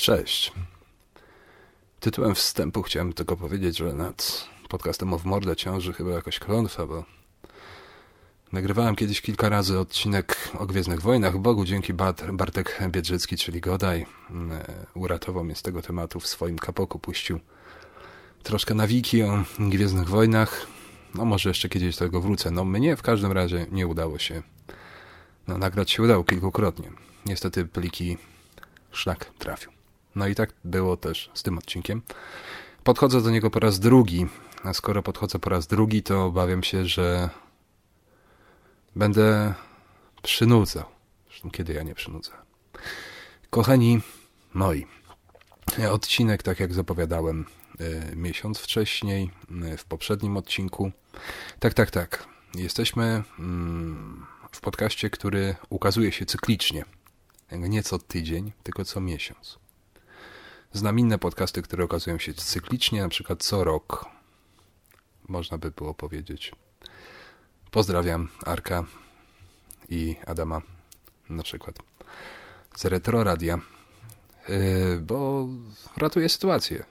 Cześć. Tytułem wstępu chciałem tylko powiedzieć, że nad podcastem o w mordę ciąży chyba jakoś klątwa, bo nagrywałem kiedyś kilka razy odcinek o Gwiezdnych Wojnach. Bogu dzięki Bartek Biedrzycki, czyli Godaj, mm, uratował mnie z tego tematu w swoim kapoku, puścił troszkę nawiki o Gwiezdnych Wojnach. No może jeszcze kiedyś do tego wrócę. No mnie w każdym razie nie udało się. No nagrać się udało kilkukrotnie. Niestety pliki szlak trafił. No i tak było też z tym odcinkiem. Podchodzę do niego po raz drugi, a skoro podchodzę po raz drugi, to obawiam się, że będę przynudzał. Zresztą kiedy ja nie przynudzę. Kochani moi, odcinek, tak jak zapowiadałem y, miesiąc wcześniej, y, w poprzednim odcinku. Tak, tak, tak. Jesteśmy mm, w podcaście, który ukazuje się cyklicznie. Nie co tydzień, tylko co miesiąc. Znam inne podcasty, które okazują się cyklicznie, na przykład co rok. Można by było powiedzieć. Pozdrawiam Arka i Adama na przykład z Retro Radia, yy, bo ratuje sytuację.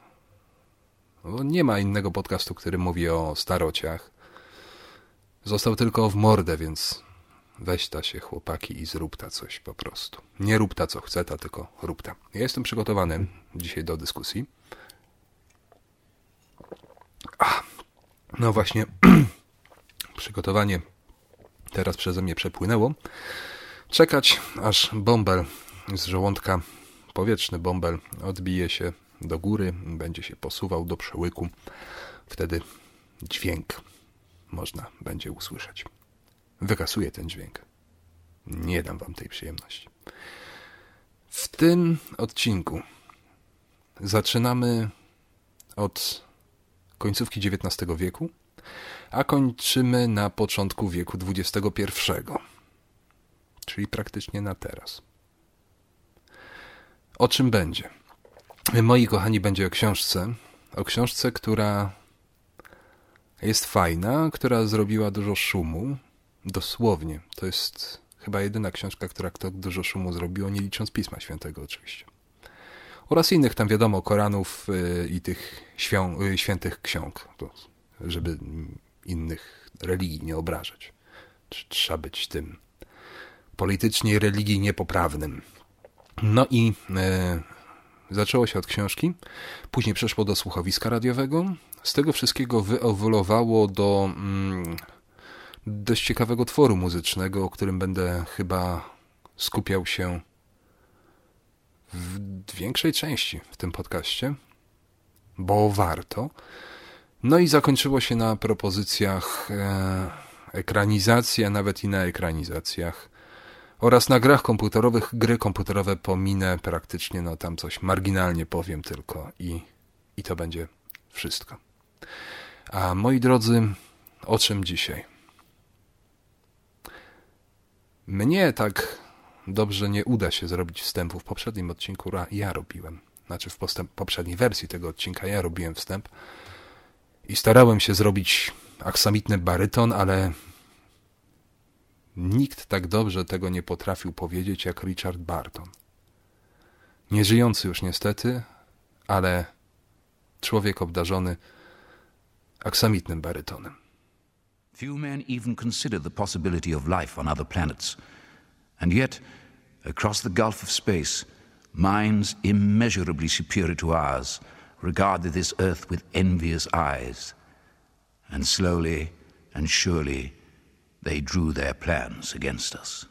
Bo nie ma innego podcastu, który mówi o starociach. Został tylko w mordę, więc Weź ta się chłopaki i zrób ta coś po prostu. Nie rób ta co chce ta, tylko rób ta. Ja jestem przygotowany dzisiaj do dyskusji. A, no właśnie, przygotowanie teraz przeze mnie przepłynęło. Czekać, aż bąbel z żołądka, powietrzny bąbel, odbije się do góry, będzie się posuwał do przełyku. Wtedy dźwięk można będzie usłyszeć wykasuję ten dźwięk. Nie dam wam tej przyjemności. W tym odcinku zaczynamy od końcówki XIX wieku, a kończymy na początku wieku XXI, czyli praktycznie na teraz. O czym będzie? Moi kochani, będzie o książce, o książce, która jest fajna, która zrobiła dużo szumu, Dosłownie. To jest chyba jedyna książka, która tak dużo szumu zrobiła, nie licząc Pisma Świętego oczywiście. Oraz innych tam wiadomo, Koranów y, i tych y, świętych ksiąg, żeby innych religii nie obrażać. Trzeba być tym politycznie i religijnie poprawnym. No i e, zaczęło się od książki, później przeszło do słuchowiska radiowego. Z tego wszystkiego wyewoluowało do mm, dość ciekawego tworu muzycznego, o którym będę chyba skupiał się w większej części w tym podcaście, bo warto. No i zakończyło się na propozycjach e, ekranizacji, a nawet i na ekranizacjach oraz na grach komputerowych. Gry komputerowe pominę praktycznie, no tam coś marginalnie powiem tylko i, i to będzie wszystko. A moi drodzy, o czym dzisiaj? Mnie tak dobrze nie uda się zrobić wstępu. W poprzednim odcinku ja robiłem. Znaczy w postęp, poprzedniej wersji tego odcinka ja robiłem wstęp. I starałem się zrobić aksamitny baryton, ale nikt tak dobrze tego nie potrafił powiedzieć jak Richard Barton. Nieżyjący już niestety, ale człowiek obdarzony aksamitnym barytonem. Few men even consider the possibility of life on other planets. And yet, across the gulf of space, minds immeasurably superior to ours regarded this Earth with envious eyes. And slowly and surely, they drew their plans against us.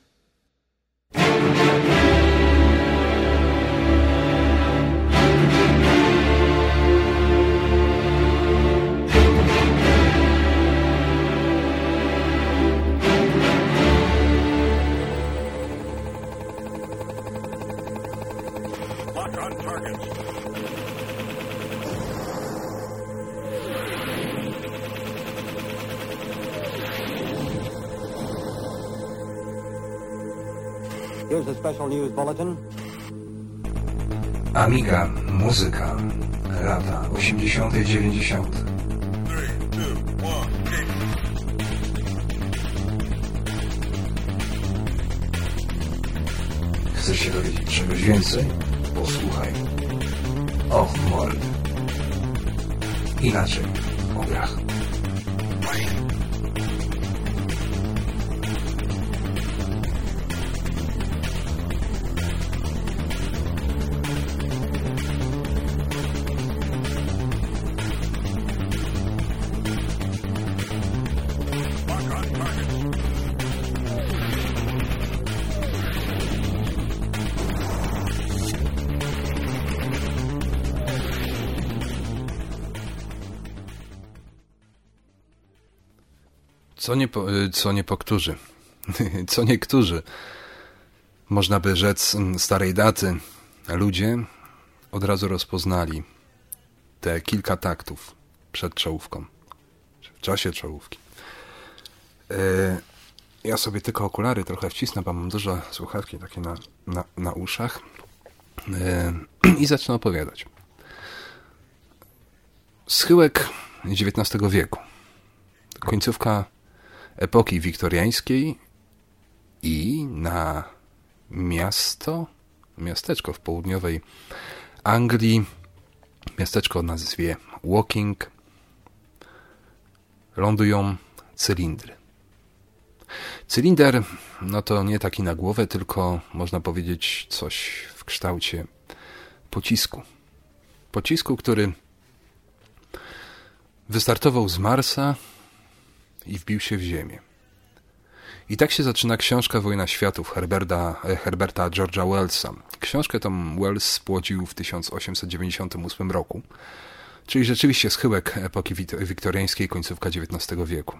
Here's a special news bulletin. Amiga, muzyka, lata 80. i 90. Chcesz się dowiedzieć czegoś więcej? Słuchaj. O, mord. Inaczej. O. Co nie, po, y, co nie poktórzy, co niektórzy, można by rzec mm, starej daty, ludzie od razu rozpoznali te kilka taktów przed czołówką, w czasie czołówki. Y, ja sobie tylko okulary trochę wcisnę, bo mam dużo słuchawki takie na, na, na uszach y, i zacznę opowiadać. Schyłek XIX wieku. Końcówka epoki wiktoriańskiej i na miasto, miasteczko w południowej Anglii, miasteczko o nazwie Woking, lądują cylindry. Cylinder, no to nie taki na głowę, tylko można powiedzieć coś w kształcie pocisku. Pocisku, który wystartował z Marsa i wbił się w ziemię. I tak się zaczyna książka Wojna Światów Herberta, e, Herberta George'a Wellsa. Książkę tą Wells spłodził w 1898 roku, czyli rzeczywiście schyłek epoki wiktoriańskiej, końcówka XIX wieku.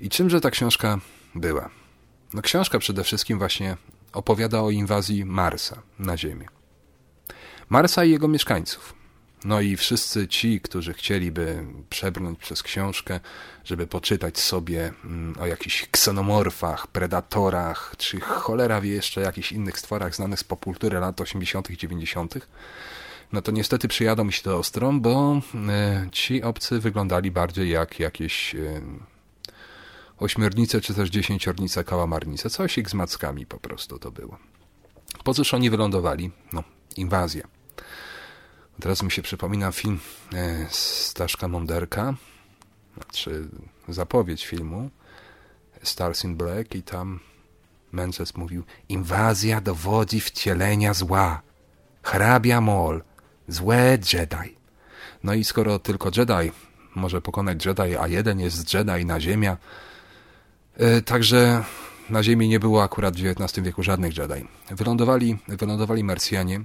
I czymże ta książka była? No książka przede wszystkim właśnie opowiada o inwazji Marsa na Ziemię. Marsa i jego mieszkańców. No i wszyscy ci, którzy chcieliby przebrnąć przez książkę, żeby poczytać sobie mm, o jakichś ksenomorfach, predatorach, czy cholera wie jeszcze jakichś innych stworach znanych z popkultury lat 80. i 90., no to niestety przyjadą mi się to ostrą, bo e, ci obcy wyglądali bardziej jak jakieś e, ośmiornice, czy też dziesięciornice, kałamarnice. Coś ich z mackami po prostu to było. Po cóż oni wylądowali? No, inwazja. Teraz mi się przypomina film e, Staszka Monderka, znaczy zapowiedź filmu Stars in Black i tam Mences mówił inwazja dowodzi wcielenia zła. Hrabia Mol, złe Jedi. No i skoro tylko Jedi może pokonać Jedi, a jeden jest Jedi na ziemia, e, także na ziemi nie było akurat w XIX wieku żadnych Jedi. Wylądowali, wylądowali Marsjanie,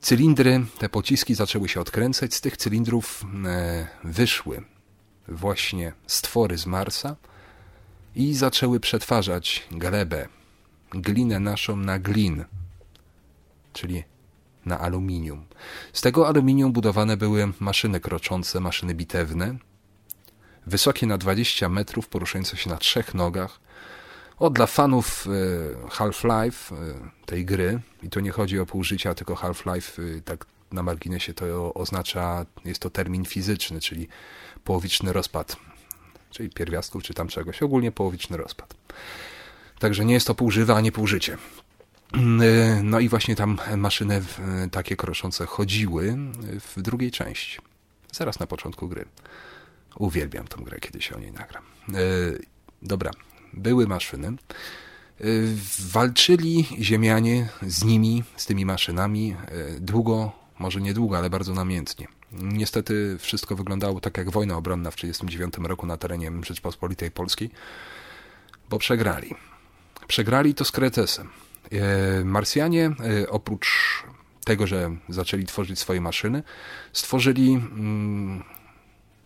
Cylindry, te pociski zaczęły się odkręcać. Z tych cylindrów e, wyszły właśnie stwory z Marsa i zaczęły przetwarzać glebę, glinę naszą na glin, czyli na aluminium. Z tego aluminium budowane były maszyny kroczące, maszyny bitewne, wysokie na 20 metrów, poruszające się na trzech nogach, o, dla fanów e, Half-Life, e, tej gry, i tu nie chodzi o pół życia, tylko Half-Life, e, tak na marginesie to oznacza, jest to termin fizyczny, czyli połowiczny rozpad, czyli pierwiastków, czy tam czegoś, ogólnie połowiczny rozpad. Także nie jest to pół żywe, ani pół życie. No i właśnie tam maszyny takie kroszące chodziły w drugiej części. Zaraz na początku gry. Uwielbiam tą grę, kiedy się o niej nagram. Dobra, były maszyny. Y, walczyli Ziemianie z nimi, z tymi maszynami y, długo, może niedługo, ale bardzo namiętnie. Niestety wszystko wyglądało tak jak wojna obronna w 1939 roku na terenie Rzeczpospolitej Polskiej, bo przegrali. Przegrali to z Kretesem. Y, Marsjanie oprócz tego, że zaczęli tworzyć swoje maszyny, stworzyli mm,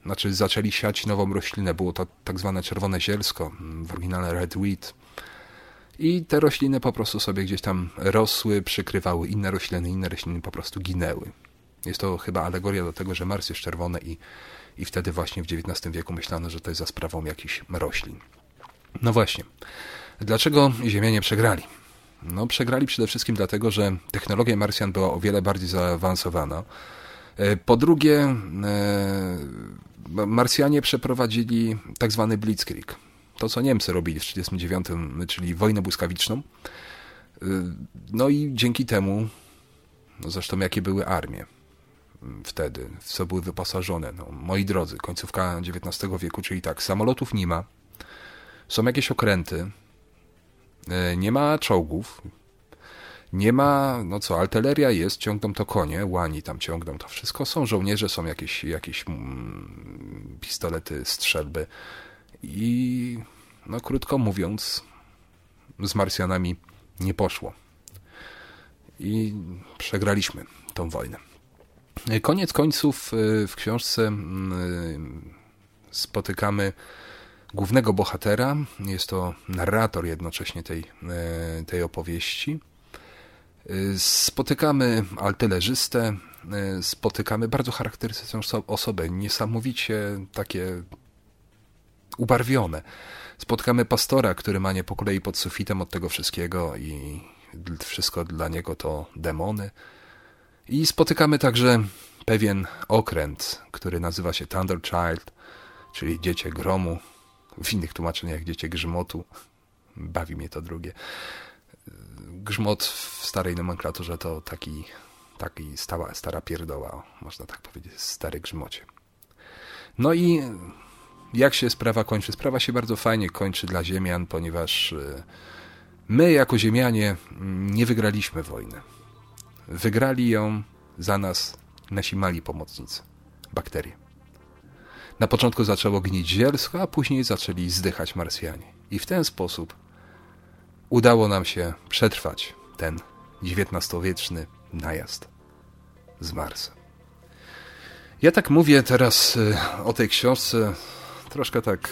znaczy zaczęli siać nową roślinę. Było to tak zwane czerwone zielsko, w oryginale red wheat. I te rośliny po prostu sobie gdzieś tam rosły, przykrywały inne rośliny, inne rośliny po prostu ginęły. Jest to chyba alegoria do tego, że Mars jest czerwony i, i wtedy właśnie w XIX wieku myślano, że to jest za sprawą jakichś roślin. No właśnie. Dlaczego Ziemianie przegrali? No przegrali przede wszystkim dlatego, że technologia Marsjan była o wiele bardziej zaawansowana. E, po drugie, e, Marsjanie przeprowadzili tak zwany Blitzkrieg. To, co Niemcy robili w 1939, czyli wojnę błyskawiczną. Y, no i dzięki temu No zresztą jakie były armie wtedy, w co były wyposażone. No, moi drodzy, końcówka XIX wieku, czyli tak, samolotów nie ma, są jakieś okręty, e, nie ma czołgów, nie ma, no co, artyleria jest, ciągną to konie, łani tam ciągną to wszystko, są żołnierze, są jakieś, jakieś mm, pistolety, strzelby i no krótko mówiąc z Marsjanami nie poszło. I przegraliśmy tą wojnę. Koniec końców y, w książce y, spotykamy głównego bohatera. Jest to narrator jednocześnie tej, y, tej opowieści. Spotykamy artylerzystę, spotykamy bardzo charakterystyczną osobę, niesamowicie takie ubarwione. Spotkamy pastora, który ma nie po kolei pod sufitem od tego wszystkiego i wszystko dla niego to demony. I spotykamy także pewien okręt, który nazywa się Thunder Child, czyli Dziecię Gromu, w innych tłumaczeniach Dziecię Grzmotu. Bawi mnie to drugie. Grzmot w starej nomenklaturze to taki, taki stała, stara pierdoła, można tak powiedzieć, stary grzmocie. No i jak się sprawa kończy? Sprawa się bardzo fajnie kończy dla Ziemian, ponieważ y, my jako Ziemianie mm, nie wygraliśmy wojny. Wygrali ją za nas nasi mali pomocnicy, bakterie. Na początku zaczęło gnić zielsko, a później zaczęli zdychać Marsjanie. I w ten sposób udało nam się przetrwać ten XIX-wieczny najazd z Marsa. Ja tak mówię teraz y, o tej książce troszkę tak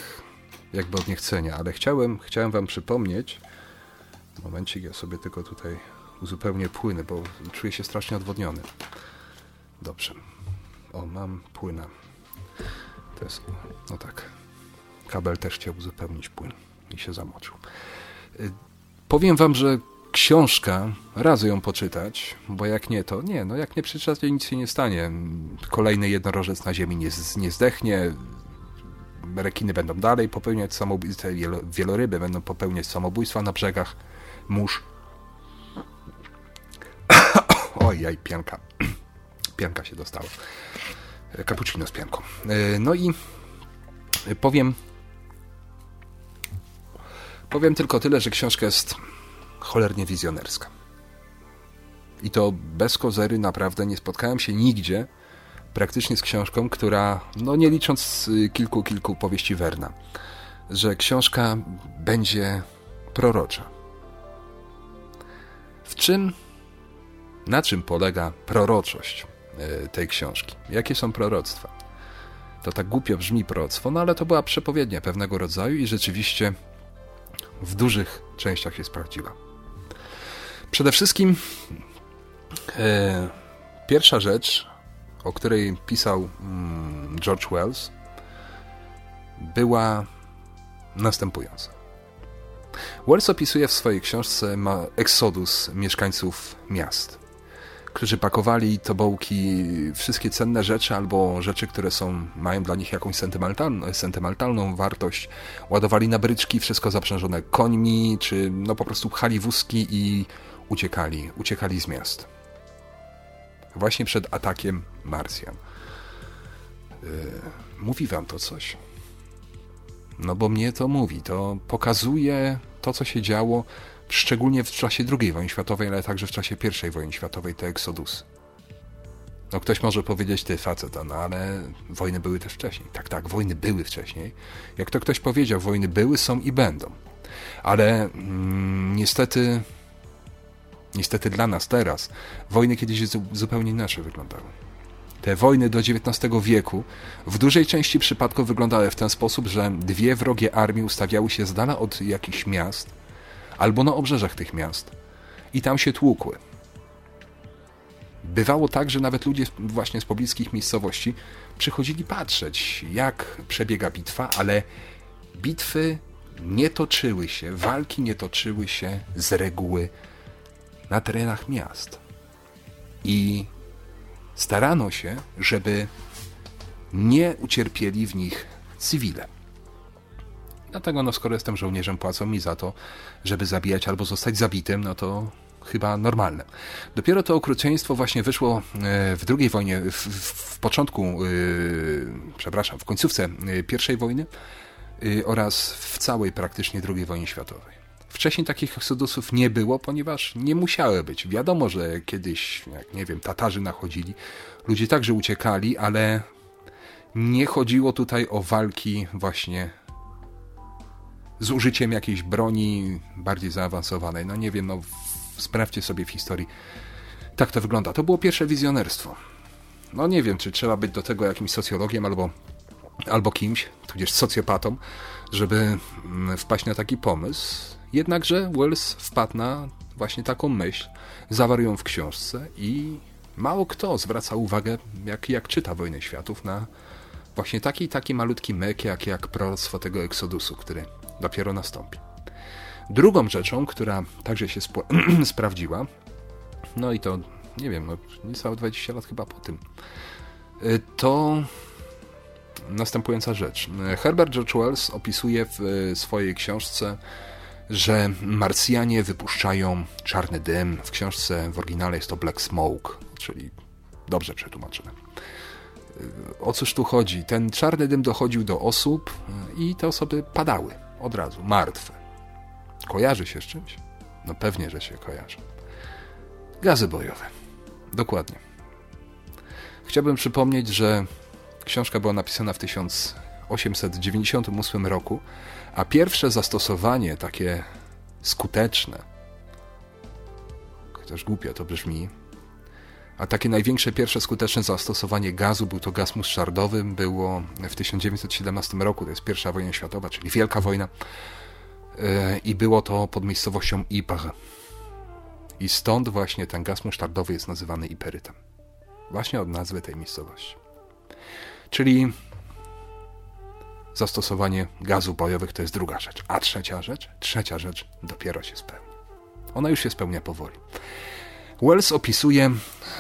jakby od niechcenia, ale chciałem, chciałem wam przypomnieć, momencik, ja sobie tylko tutaj uzupełnię płyny, bo czuję się strasznie odwodniony. Dobrze. O, mam płyna. To jest, no tak. Kabel też chciał uzupełnić płyn i się zamoczył. Powiem wam, że książka, razy ją poczytać, bo jak nie, to nie, no jak nie przeczytacie, nic się nie stanie. Kolejny jednorożec na ziemi nie, nie zdechnie, rekiny będą dalej popełniać samobójstwa, wieloryby będą popełniać samobójstwa na brzegach mórz. Ojej, pianka. Pianka się dostała. Cappuccino z pianką. E, no i powiem powiem tylko tyle, że książka jest cholernie wizjonerska. I to bez kozery naprawdę nie spotkałem się nigdzie, praktycznie z książką, która, no nie licząc kilku, kilku powieści Werna, że książka będzie prorocza. W czym, na czym polega proroczość e, tej książki? Jakie są proroctwa? To tak głupio brzmi proroctwo, no ale to była przepowiednia pewnego rodzaju i rzeczywiście w dużych częściach się sprawdziła. Przede wszystkim e, pierwsza rzecz, o której pisał mm, George Wells, była następująca. Wells opisuje w swojej książce eksodus mieszkańców miast, którzy pakowali tobołki wszystkie cenne rzeczy albo rzeczy, które są, mają dla nich jakąś sentymentalną, sentymentalną wartość, ładowali na bryczki, wszystko zaprzężone końmi, czy no po prostu pchali wózki i uciekali, uciekali z miast właśnie przed atakiem Marsjan. Yy, mówi wam to coś? No bo mnie to mówi, to pokazuje to, co się działo, szczególnie w czasie II wojny światowej, ale także w czasie I wojny światowej, te eksodusy. No ktoś może powiedzieć, ty faceta, no ale wojny były też wcześniej. Tak, tak, wojny były wcześniej. Jak to ktoś powiedział, wojny były, są i będą. Ale mm, niestety Niestety dla nas teraz wojny kiedyś zupełnie inaczej wyglądały. Te wojny do XIX wieku w dużej części przypadków wyglądały w ten sposób, że dwie wrogie armie ustawiały się z dala od jakichś miast albo na obrzeżach tych miast i tam się tłukły. Bywało tak, że nawet ludzie właśnie z pobliskich miejscowości przychodzili patrzeć, jak przebiega bitwa, ale bitwy nie toczyły się, walki nie toczyły się z reguły na terenach miast. I starano się, żeby nie ucierpieli w nich cywile. Dlatego, no, skoro jestem żołnierzem, płacą mi za to, żeby zabijać albo zostać zabitym, no to chyba normalne. Dopiero to okrucieństwo właśnie wyszło e, w drugiej wojnie, w, w początku, yy, przepraszam, w końcówce pierwszej wojny oraz w całej praktycznie II wojnie światowej. Wcześniej takich eksodusów nie było, ponieważ nie musiały być. Wiadomo, że kiedyś, jak nie wiem, Tatarzy nachodzili, ludzie także uciekali, ale nie chodziło tutaj o walki właśnie z użyciem jakiejś broni bardziej zaawansowanej. No nie wiem, no sprawdźcie sobie w historii. Tak to wygląda. To było pierwsze wizjonerstwo. No nie wiem, czy trzeba być do tego jakimś socjologiem albo, albo kimś, tudzież socjopatą, żeby mm, wpaść na taki pomysł. Jednakże Wells wpadł na właśnie taką myśl, zawarł ją w książce i mało kto zwraca uwagę, jak, jak czyta Wojnę Światów, na właśnie taki taki malutki myk, jak, jak proroctwo tego eksodusu, który dopiero nastąpi. Drugą rzeczą, która także się sprawdziła, no i to, nie wiem, no, niecałe 20 lat chyba po tym, y, to następująca rzecz. Herbert George Wells opisuje w y, swojej książce, że Marsjanie wypuszczają czarny dym. W książce w oryginale jest to Black Smoke, czyli dobrze przetłumaczone. Y, o cóż tu chodzi? Ten czarny dym dochodził do osób i te osoby padały od razu, martwe. Kojarzy się z czymś? No pewnie, że się kojarzy. Gazy bojowe. Dokładnie. Chciałbym przypomnieć, że książka była napisana w 1898 roku, a pierwsze zastosowanie takie skuteczne, chociaż głupio to brzmi, a takie największe pierwsze skuteczne zastosowanie gazu, był to gaz musztardowy, było w 1917 roku, to jest pierwsza wojna światowa, czyli Wielka Wojna e, i było to pod miejscowością Ypres. I stąd właśnie ten gaz musztardowy jest nazywany iperytem. Właśnie od nazwy tej miejscowości. Czyli zastosowanie gazów bojowych to jest druga rzecz. A trzecia rzecz? Trzecia rzecz dopiero się spełni. Ona już się spełnia powoli. Wells opisuje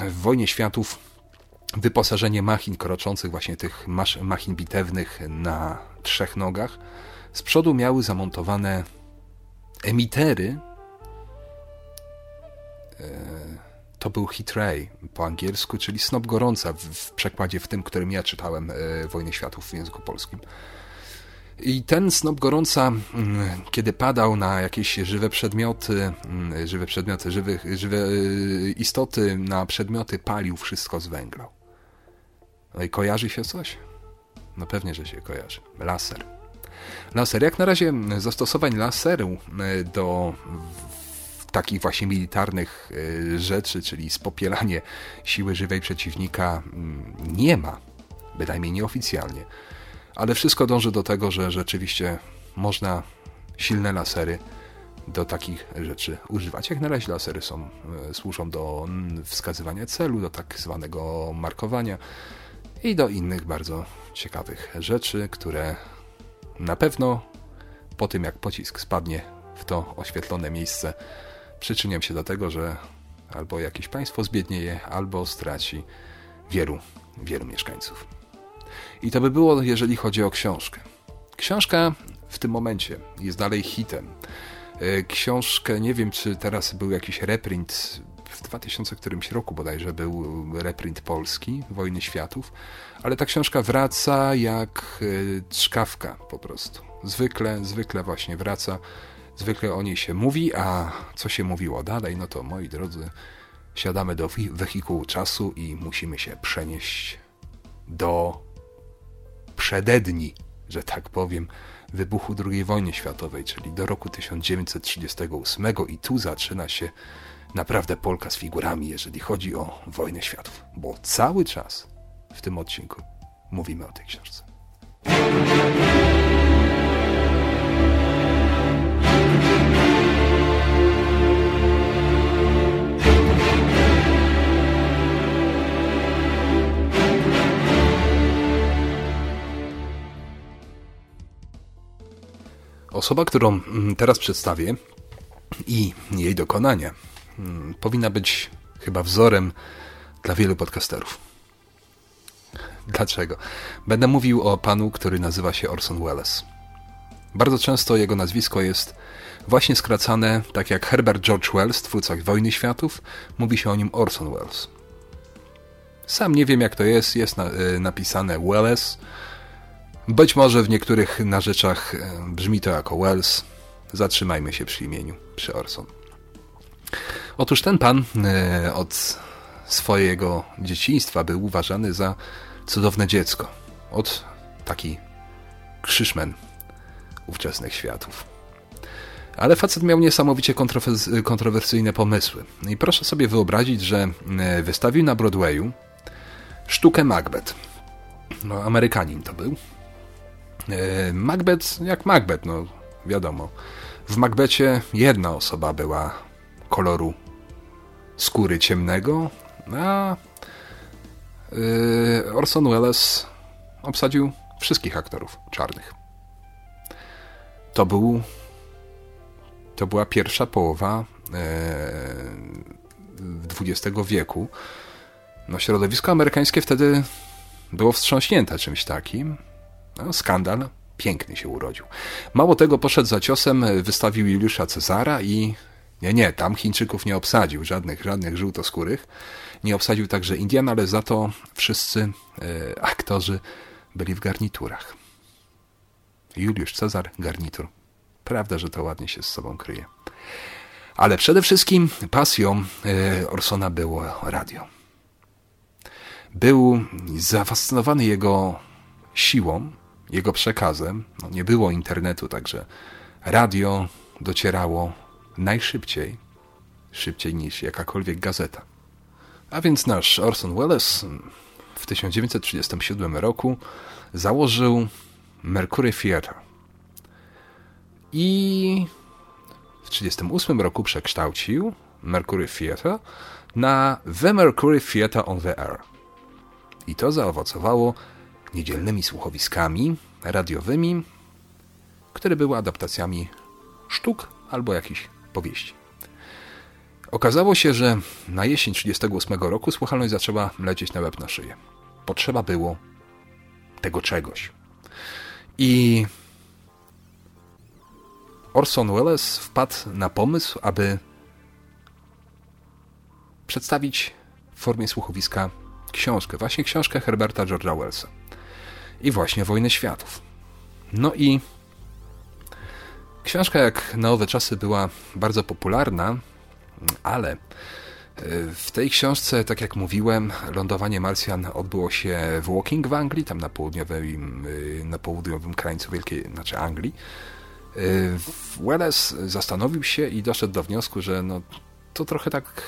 w Wojnie Światów wyposażenie machin kroczących, właśnie tych machin bitewnych na trzech nogach. Z przodu miały zamontowane emitery. E, to był heat ray po angielsku, czyli snop gorąca w przekładzie w tym, którym ja czytałem e, Wojny Światów w języku polskim. I ten snop gorąca, mm, kiedy padał na jakieś żywe przedmioty, mm, żywe przedmioty, żywe, żywe y, istoty, na przedmioty, palił wszystko z węgla. No i kojarzy się coś? No pewnie, że się kojarzy. Laser. Laser. Jak na razie zastosowań laseru do takich właśnie militarnych y, rzeczy, czyli spopielanie siły żywej przeciwnika, mm, nie ma. Bynajmniej nieoficjalnie ale wszystko dąży do tego, że rzeczywiście można silne lasery do takich rzeczy używać. Jak na razie lasery są, e, służą do wskazywania celu, do tak zwanego markowania i do innych bardzo ciekawych rzeczy, które na pewno po tym jak pocisk spadnie w to oświetlone miejsce przyczynią się do tego, że albo jakieś państwo zbiednieje, albo straci wielu, wielu mieszkańców. I to by było, jeżeli chodzi o książkę. Książka w tym momencie jest dalej hitem. E, książkę, nie wiem czy teraz był jakiś reprint, w 2000 którymś roku bodajże był reprint polski, Wojny Światów, ale ta książka wraca jak e, czkawka po prostu. Zwykle, zwykle właśnie wraca, zwykle o niej się mówi, a co się mówiło dalej, no to moi drodzy, siadamy do wehikułu czasu i musimy się przenieść do przededni, że tak powiem, wybuchu II wojny światowej, czyli do roku 1938 i tu zaczyna się naprawdę Polka z figurami, jeżeli chodzi o wojnę światów, bo cały czas w tym odcinku mówimy o tej książce. Osoba, którą mm, teraz przedstawię i jej dokonania mm, powinna być chyba wzorem dla wielu podcasterów. Dlaczego? Będę mówił o panu, który nazywa się Orson Welles. Bardzo często jego nazwisko jest właśnie skracane, tak jak Herbert George Wells, twórca Wojny Światów, mówi się o nim Orson Welles. Sam nie wiem jak to jest, jest y, napisane Welles. Być może w niektórych narzeczach y, brzmi to jako Wells. Zatrzymajmy się przy imieniu, przy Orson. Otóż ten pan y, od swojego dzieciństwa był uważany za cudowne dziecko. Od taki krzyżmen ówczesnych światów. Ale facet miał niesamowicie kontrowersyjne pomysły. I proszę sobie wyobrazić, że wystawił na Broadwayu sztukę Macbeth. No, Amerykanin to był. E, Macbeth jak Macbeth, no wiadomo. W Macbethie jedna osoba była koloru skóry ciemnego, a e, Orson Welles obsadził wszystkich aktorów czarnych. To był to była pierwsza połowa XX e, wieku, no, środowisko amerykańskie wtedy było wstrząśnięte czymś takim. No, skandal piękny się urodził. Mało tego, poszedł za ciosem, wystawił Juliusza Cezara i nie, nie, tam Chińczyków nie obsadził, żadnych, żadnych żółtoskórych. Nie obsadził także Indian, ale za to wszyscy e, aktorzy byli w garniturach. Juliusz Cezar, garnitur. Prawda, że to ładnie się z sobą kryje. Ale przede wszystkim pasją e, Orsona było radio był zafascynowany jego siłą, jego przekazem. No, nie było internetu, także radio docierało najszybciej, szybciej niż jakakolwiek gazeta. A więc nasz Orson Welles w 1937 roku założył Mercury Theatre i w 1938 roku przekształcił Mercury Theatre na The Mercury Theatre on the Air. I to zaowocowało niedzielnymi słuchowiskami radiowymi, które były adaptacjami sztuk albo jakichś powieści. Okazało się, że na jesień 1938 roku słuchalność zaczęła lecieć na łeb na szyję. Potrzeba było tego czegoś. I Orson Welles wpadł na pomysł, aby przedstawić w formie słuchowiska książkę, właśnie książkę Herberta George'a Wellsa. I właśnie Wojny Światów. No i książka jak na owe czasy była bardzo popularna, ale e, w tej książce, tak jak mówiłem, lądowanie Marsjan odbyło się w Woking w Anglii, tam na południowym, e, na południowym krańcu Wielkiej, znaczy Anglii. E, Welles zastanowił się i doszedł do wniosku, że no, to trochę tak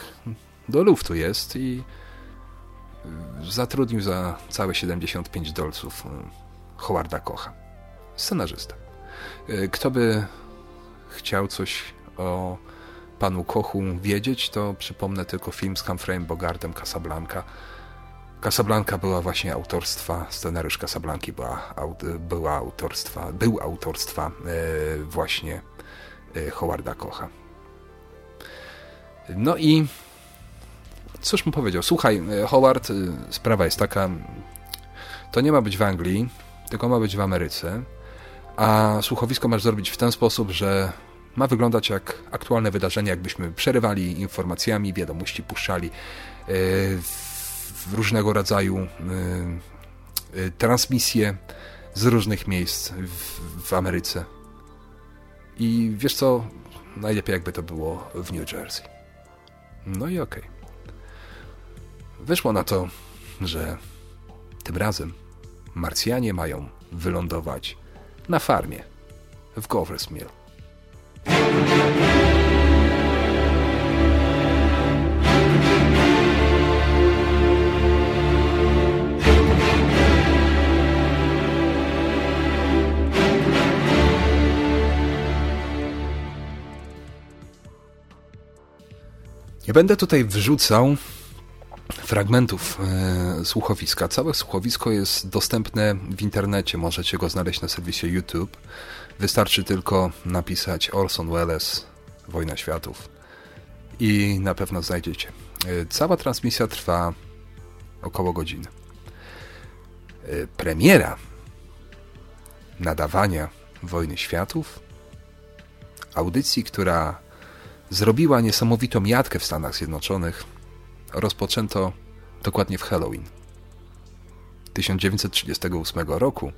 do luftu jest i zatrudnił za całe 75 dolców e, Howarda Kocha, scenarzysta. E, kto by chciał coś o panu Kochu wiedzieć, to przypomnę tylko film z Humphreyem Bogartem Casablanca. Casablanca była właśnie autorstwa, scenariusz Casablanki była, była autorstwa, był autorstwa e, właśnie Howarda Kocha. No i cóż mu powiedział? Słuchaj, e, Howard, e, sprawa jest taka, to nie ma być w Anglii, tylko ma być w Ameryce, a słuchowisko masz zrobić w ten sposób, że ma wyglądać jak aktualne wydarzenie, jakbyśmy przerywali informacjami, wiadomości puszczali w różnego rodzaju transmisje z różnych miejsc w, w Ameryce. I wiesz co? Najlepiej jakby to było w New Jersey. No i okej. Okay. Wyszło na to, że tym razem Marsjanie mają wylądować na farmie w Gover's Mill. Nie będę tutaj wrzucał fragmentów e, słuchowiska. Całe słuchowisko jest dostępne w internecie, możecie go znaleźć na serwisie YouTube. Wystarczy tylko napisać Orson Welles, Wojna Światów i na pewno znajdziecie. E, cała transmisja trwa około godziny. E, premiera nadawania Wojny Światów audycji, która zrobiła niesamowitą jatkę w Stanach Zjednoczonych, rozpoczęto dokładnie w Halloween 1938 roku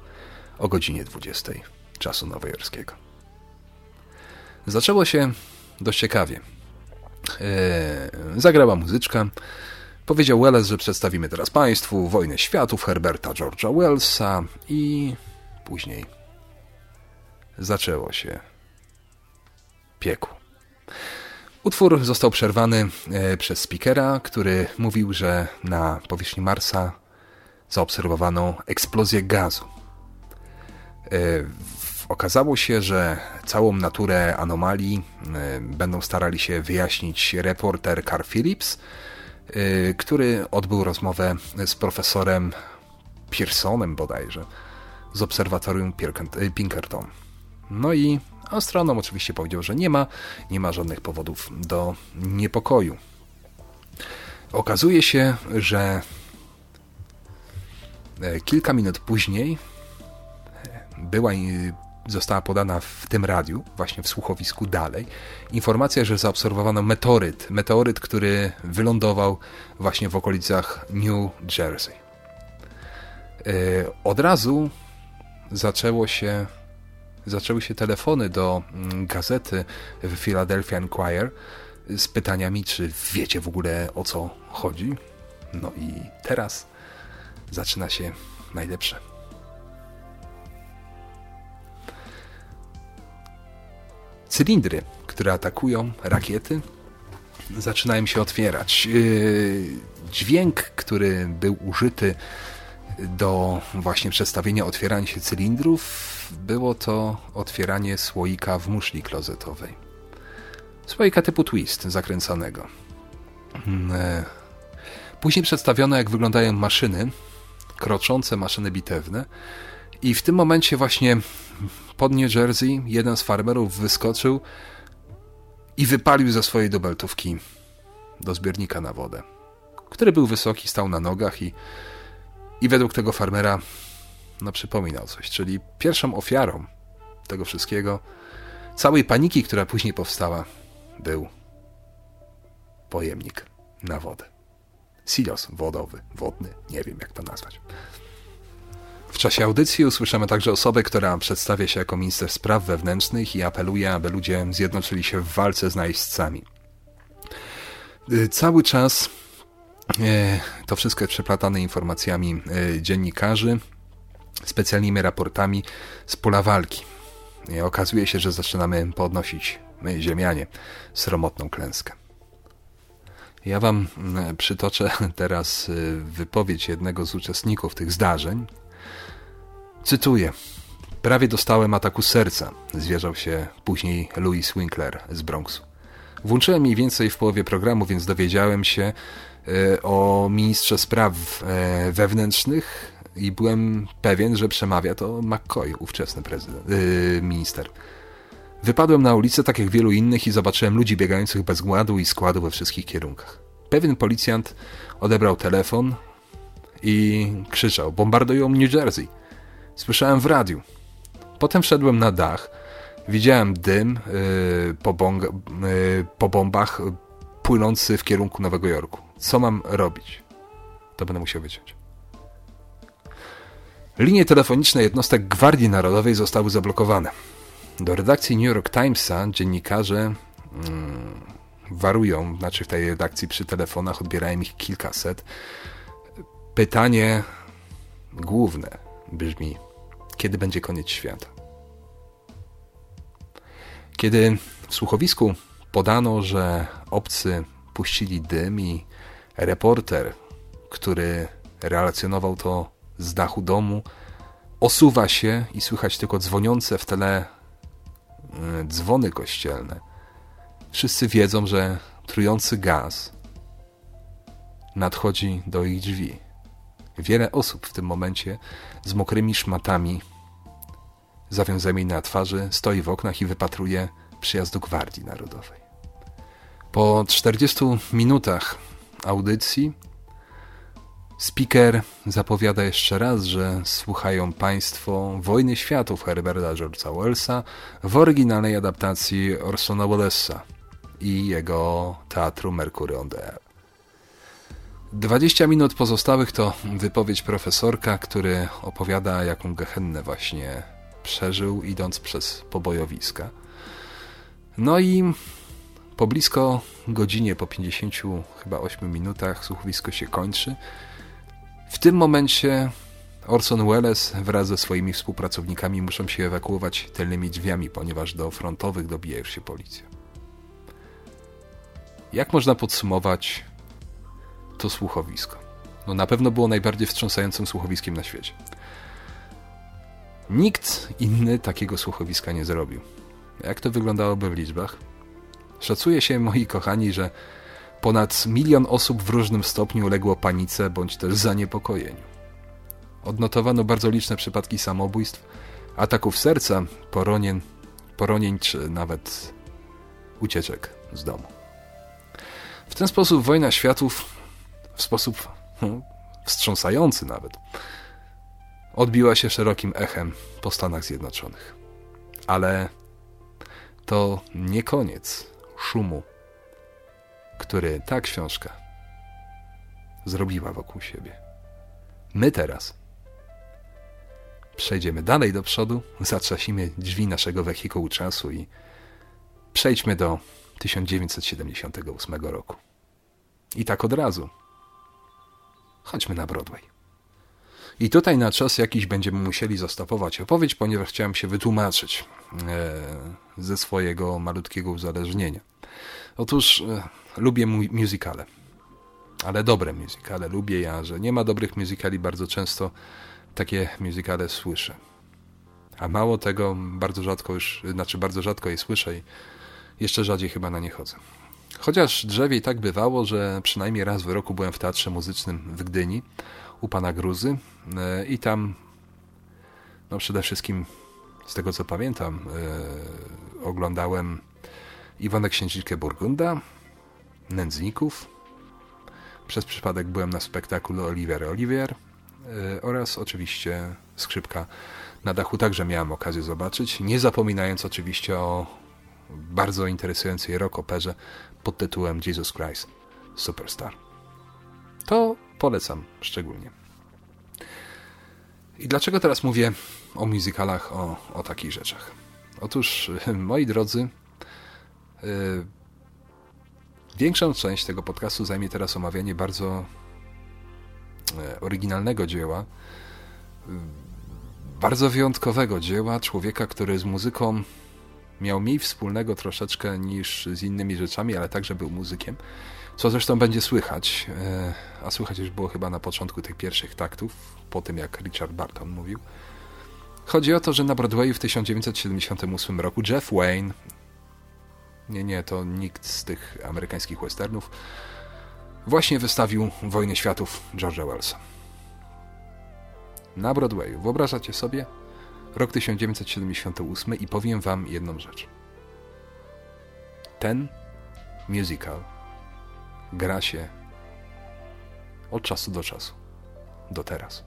o godzinie 20 czasu nowojorskiego. Zaczęło się dość ciekawie. Eee, zagrała muzyczka. Powiedział Welles, że przedstawimy teraz Państwu Wojnę Światów Herberta George'a Wellsa i później zaczęło się piekło. Utwór został przerwany e, przez speakera, który mówił, że na powierzchni Marsa zaobserwowano eksplozję gazu. E, okazało się, że całą naturę anomalii e, będą starali się wyjaśnić reporter Carl Phillips, który odbył rozmowę z profesorem Pearsonem bodajże z obserwatorium Pinkerton. No i Astronom oczywiście powiedział, że nie ma, nie ma żadnych powodów do niepokoju. Okazuje się, że e, kilka minut później e, była została podana w tym radiu, właśnie w słuchowisku dalej, informacja, że zaobserwowano meteoryt, meteoryt, który wylądował właśnie w okolicach New Jersey. E, od razu zaczęło się zaczęły się telefony do mm, gazety Philadelphia Inquirer z pytaniami, czy wiecie w ogóle o co chodzi. No i teraz zaczyna się najlepsze. Cylindry, które atakują rakiety, zaczynają się otwierać. Yy, dźwięk, który był użyty do właśnie przedstawienia otwierania się cylindrów, było to otwieranie słoika w muszli klozetowej. Słoika typu twist, zakręcanego. Mm, e, później przedstawiono, jak wyglądają maszyny, kroczące maszyny bitewne. I w tym momencie właśnie pod New Jersey jeden z farmerów wyskoczył i wypalił ze swojej dobeltówki do zbiornika na wodę, który był wysoki, stał na nogach i, i według tego farmera no, przypominał coś. Czyli pierwszą ofiarą tego wszystkiego, całej paniki, która później powstała, był pojemnik na wodę. Silos wodowy, wodny, nie wiem jak to nazwać. W czasie audycji usłyszymy także osobę, która przedstawia się jako minister spraw wewnętrznych i apeluje, aby ludzie zjednoczyli się w walce z najeźdźcami. Y, cały czas e, to wszystko jest przeplatane informacjami e, dziennikarzy, specjalnymi raportami z pola walki. I okazuje się, że zaczynamy podnosić, my ziemianie, sromotną klęskę. Ja wam mm, przytoczę teraz y, wypowiedź jednego z uczestników tych zdarzeń. Cytuję. Prawie dostałem ataku serca, zwierzał się później Louis Winkler z Bronxu. Włączyłem mniej więcej w połowie programu, więc dowiedziałem się y, o ministrze spraw e, wewnętrznych i byłem pewien, że przemawia to McCoy, ówczesny prezydent, yy, minister. Wypadłem na ulicę, tak jak wielu innych, i zobaczyłem ludzi biegających bez gładu i składu we wszystkich kierunkach. Pewien policjant odebrał telefon i krzyczał: Bombardują New Jersey. Słyszałem w radiu. Potem wszedłem na dach. Widziałem dym yy, po, yy, po bombach płynący w kierunku Nowego Jorku. Co mam robić? To będę musiał wyciąć. Linie telefoniczne jednostek Gwardii Narodowej zostały zablokowane. Do redakcji New York Timesa dziennikarze mm, warują, znaczy w tej redakcji przy telefonach odbierają ich kilkaset. Pytanie główne brzmi, kiedy będzie koniec świata? Kiedy w słuchowisku podano, że obcy puścili dym i reporter, który relacjonował to z dachu domu, osuwa się i słychać tylko dzwoniące w tle e, dzwony kościelne. Wszyscy wiedzą, że trujący gaz nadchodzi do ich drzwi. Wiele osób w tym momencie z mokrymi szmatami, zawiązanymi na twarzy, stoi w oknach i wypatruje przyjazdu Gwardii Narodowej. Po 40 minutach audycji Speaker zapowiada jeszcze raz, że słuchają Państwo Wojny Światów Herberta George'a Wellsa w oryginalnej adaptacji Orsona Wellesa i jego teatru Mercury on the Air. 20 minut pozostałych to wypowiedź profesorka, który opowiada, jaką gehennę właśnie przeżył, idąc przez pobojowiska. No i po blisko godzinie, po 50 chyba 8 minutach słuchowisko się kończy. W tym momencie Orson Welles wraz ze swoimi współpracownikami muszą się ewakuować tylnymi drzwiami, ponieważ do frontowych dobija już się policja. Jak można podsumować to słuchowisko? No na pewno było najbardziej wstrząsającym słuchowiskiem na świecie. Nikt inny takiego słuchowiska nie zrobił. Jak to wyglądałoby w liczbach? Szacuje się, moi kochani, że ponad milion osób w różnym stopniu uległo panice bądź też zaniepokojeniu. Odnotowano bardzo liczne przypadki samobójstw, ataków serca, poronień, poronień czy nawet ucieczek z domu. W ten sposób wojna światów, w sposób hmm, wstrząsający nawet, odbiła się szerokim echem po Stanach Zjednoczonych. Ale to nie koniec szumu, który ta książka zrobiła wokół siebie. My teraz przejdziemy dalej do przodu, zatrzasimy drzwi naszego wehikułu czasu i przejdźmy do 1978 roku. I tak od razu. Chodźmy na Broadway. I tutaj na czas jakiś będziemy musieli zastopować opowieść, ponieważ chciałem się wytłumaczyć e, ze swojego malutkiego uzależnienia. Otóż e, lubię musicale, ale dobre musicale. Lubię ja, że nie ma dobrych musicali, bardzo często takie musicale słyszę. A mało tego, bardzo rzadko już, znaczy bardzo rzadko je słyszę i jeszcze rzadziej chyba na nie chodzę. Chociaż drzewiej tak bywało, że przynajmniej raz w roku byłem w Teatrze Muzycznym w Gdyni u pana Gruzy e, i tam no przede wszystkim z tego co pamiętam e, oglądałem Iwonę Księżniczkę Burgunda, Nędzników. Przez przypadek byłem na spektaklu Oliver Olivier e, oraz oczywiście skrzypka na dachu także miałem okazję zobaczyć, nie zapominając oczywiście o bardzo interesującej rock operze pod tytułem Jesus Christ Superstar. To polecam szczególnie. I dlaczego teraz mówię o musicalach, o, o takich rzeczach? Otóż, moi drodzy, yy, większą część tego podcastu zajmie teraz omawianie bardzo yy, oryginalnego dzieła, yy, bardzo wyjątkowego dzieła człowieka, który z muzyką miał mniej wspólnego troszeczkę niż z innymi rzeczami, ale także był muzykiem, co zresztą będzie słychać, e, a słychać już było chyba na początku tych pierwszych taktów, po tym jak Richard Barton mówił. Chodzi o to, że na Broadwayu w 1978 roku Jeff Wayne, nie, nie, to nikt z tych amerykańskich westernów, właśnie wystawił Wojnę Światów George'a Wellsa. Na Broadwayu. Wyobrażacie sobie? Rok 1978 i powiem wam jedną rzecz. Ten musical gra się od czasu do czasu. Do teraz.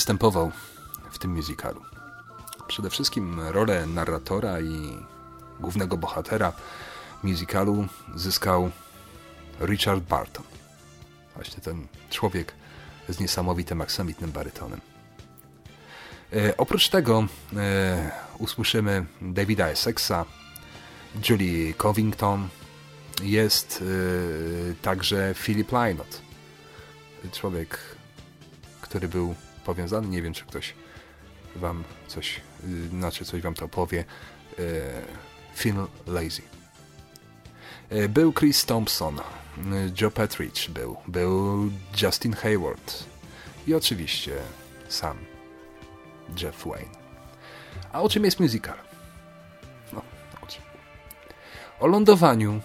Występował w tym musicalu? Przede wszystkim rolę narratora i głównego bohatera musicalu zyskał Richard Barton. Właśnie ten człowiek z niesamowitym aksamitnym barytonem. E, oprócz tego e, usłyszymy Davida Essexa, Julie Covington, jest e, także Philip Lynott. Człowiek, który był powiązany, nie wiem czy ktoś wam coś, e, znaczy coś wam to powie, e, Phil Lazy. E, był Chris Thompson, e, Joe Petridge był, był Justin Hayward i oczywiście sam Jeff Wayne. A o czym jest musical? No, o czym? O lądowaniu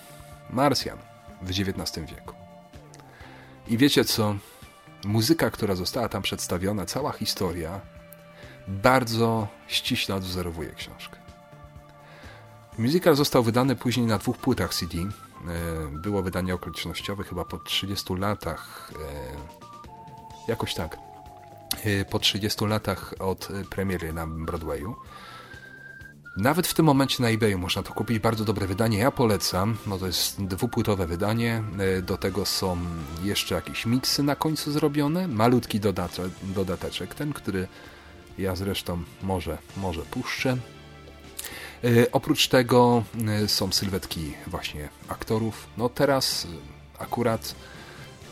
Marsjan w XIX wieku. I wiecie co? Muzyka, która została tam przedstawiona, cała historia, bardzo ściśle odwzorowuje książkę. Musical został wydany później na dwóch płytach CD. E, było wydanie okolicznościowe chyba po 30 latach. E, jakoś tak. E, po 30 latach od premiery na Broadwayu. Nawet w tym momencie na eBayu można to kupić. Bardzo dobre wydanie. Ja polecam. No to jest dwupłytowe wydanie. Do tego są jeszcze jakieś miksy na końcu zrobione. Malutki dodatek, dodateczek. Ten, który ja zresztą może, może puszczę. E, oprócz tego e, są sylwetki właśnie aktorów. No teraz e, akurat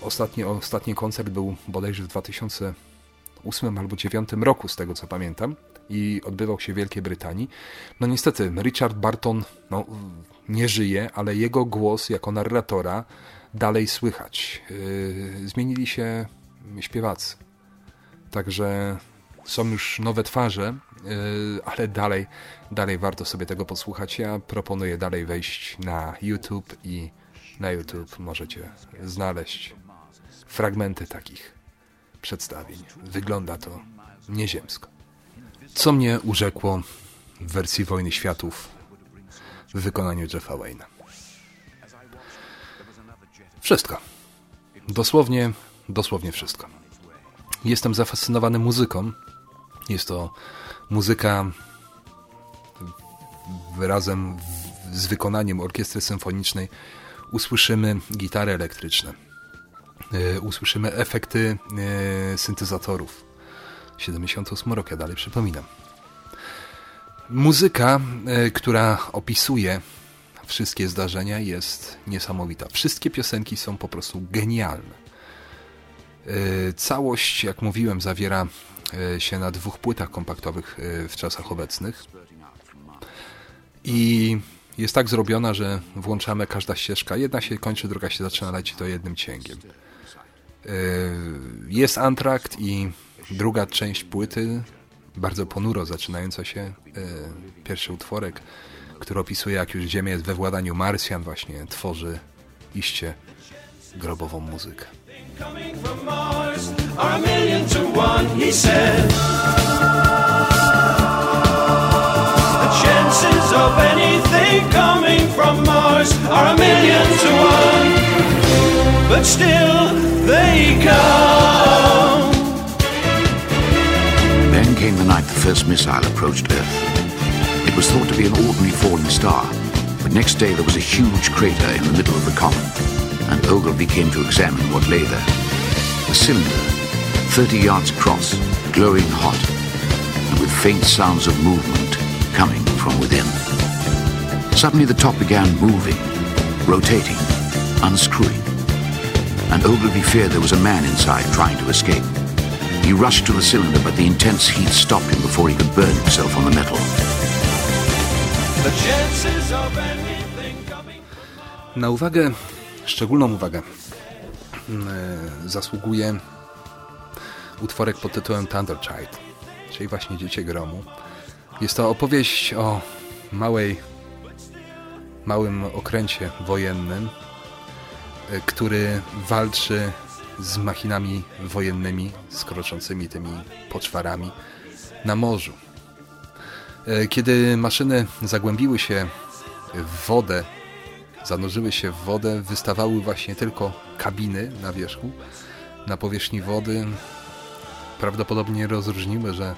ostatni, ostatni koncert był bodajże w 2008 albo 2009 roku, z tego co pamiętam, i odbywał się w Wielkiej Brytanii. No niestety, Richard Barton no, nie żyje, ale jego głos jako narratora dalej słychać. Zmienili się śpiewacy. Także są już nowe twarze, ale dalej dalej warto sobie tego posłuchać. Ja proponuję dalej wejść na YouTube i na YouTube możecie znaleźć fragmenty takich przedstawień. Wygląda to nieziemsko. Co mnie urzekło w wersji Wojny Światów w wykonaniu Jeffa Wayne'a? Wszystko. Dosłownie, dosłownie wszystko. Jestem zafascynowany muzyką. Jest to muzyka razem z wykonaniem orkiestry symfonicznej usłyszymy gitary elektryczne. E, usłyszymy efekty e, syntezatorów. 78 rok, ja dalej przypominam. Muzyka, e, która opisuje wszystkie zdarzenia jest niesamowita. Wszystkie piosenki są po prostu genialne. Całość, jak mówiłem, zawiera się na dwóch płytach kompaktowych w czasach obecnych. I jest tak zrobiona, że włączamy każda ścieżka. Jedna się kończy, druga się zaczyna, leci to jednym cięgiem. E, jest antrakt i druga część płyty, bardzo ponuro zaczynająca się, e, pierwszy utworek, który opisuje, jak już Ziemia jest we władaniu Marsjan, właśnie tworzy iście grobową muzykę. Chances of anything coming from Mars are a million to one. But still, they come. Then came the night the first missile approached Earth. It was thought to be an ordinary falling star, but next day there was a huge crater in the middle of the comet, and Ogilvy came to examine what lay there. A cylinder, 30 yards across, glowing hot, and with faint sounds of movement coming from within. Suddenly the top began moving, rotating, unscrewing. And Ogilvy feared there was a man inside trying to escape. He rushed to the cylinder, but the intense heat stopped him before he could burn himself on the metal. Na uwagę, szczególną uwagę mm, e, zasługuje utworek pod tytułem Thunder Child, czyli właśnie Dziecię Gromu. Jest to opowieść o małej, małym okręcie wojennym, e, który walczy z machinami wojennymi, z kroczącymi tymi poczwarami na morzu. E, kiedy maszyny zagłębiły się w wodę, zanurzyły się w wodę, wystawały właśnie tylko kabiny na wierzchu. Na powierzchni wody prawdopodobnie rozróżnimy, że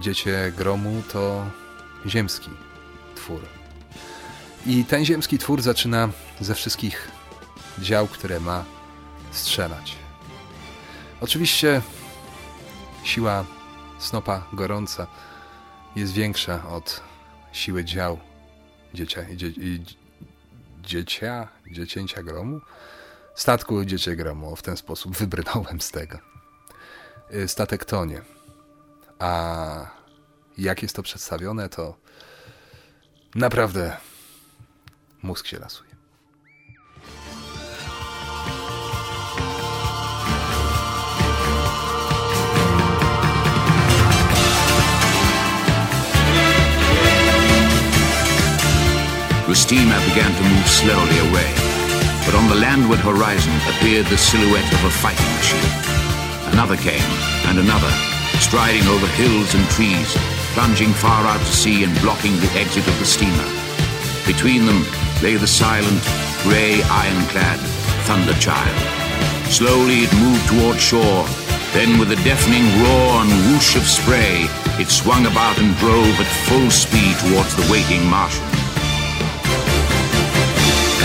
Dziecię Gromu to ziemski twór. I ten ziemski twór zaczyna ze wszystkich dział, które ma strzelać. Oczywiście siła snopa gorąca jest większa od siły dział dziecia, dzie, dziecia, dziecięcia gromu? Statku dziecię gromu. W ten sposób wybrnąłem z tego. Y, statek tonie. A jak jest to przedstawione, to naprawdę mózg się lasuje. The steamer began to move slowly away, but on the landward horizon appeared the silhouette of a fighting machine. Another came, and another, striding over hills and trees, plunging far out to sea and blocking the exit of the steamer. Between them lay the silent, grey, ironclad Thunder Child. Slowly it moved toward shore, then with a deafening roar and whoosh of spray, it swung about and drove at full speed towards the waiting Martians.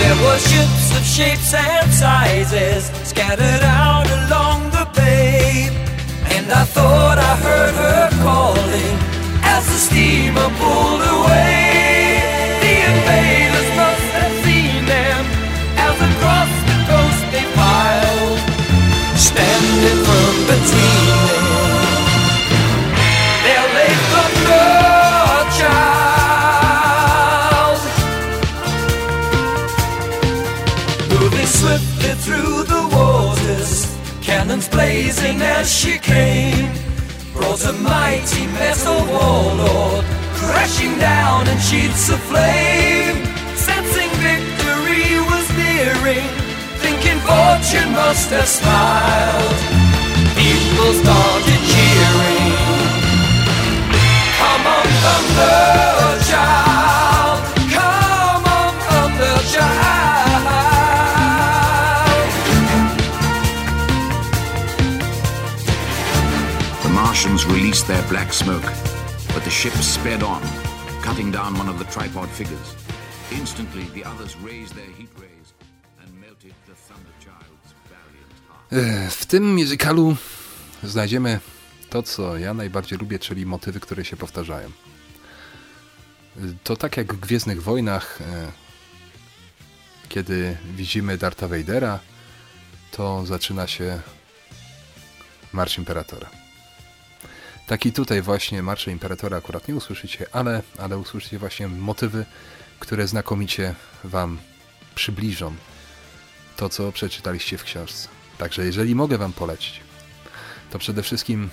There were ships of shapes and sizes scattered out along the bay. And I thought I heard her calling as the steamer pulled away. The invaders cannons blazing as she came. Brought a mighty metal warlord crashing down in sheets of flame. Sensing victory was nearing, thinking fortune must have smiled. People started cheering. Come on, thunder child. Released their black smoke, but the ship sped on, cutting down one of the tripod figures. Instantly, the others raised their heat rays and melted the Thunder Child's valiant heart. E, W tym musicalu znajdziemy to, co ja najbardziej lubię, czyli motywy, które się powtarzają. To tak jak w Gwiezdnych Wojnach, e, kiedy widzimy Darta Vadera, to zaczyna się Marsz Imperatora. Tak i tutaj właśnie Marsze Imperatora akurat nie usłyszycie, ale, ale usłyszycie właśnie motywy, które znakomicie Wam przybliżą to, co przeczytaliście w książce. Także jeżeli mogę Wam polecić, to przede wszystkim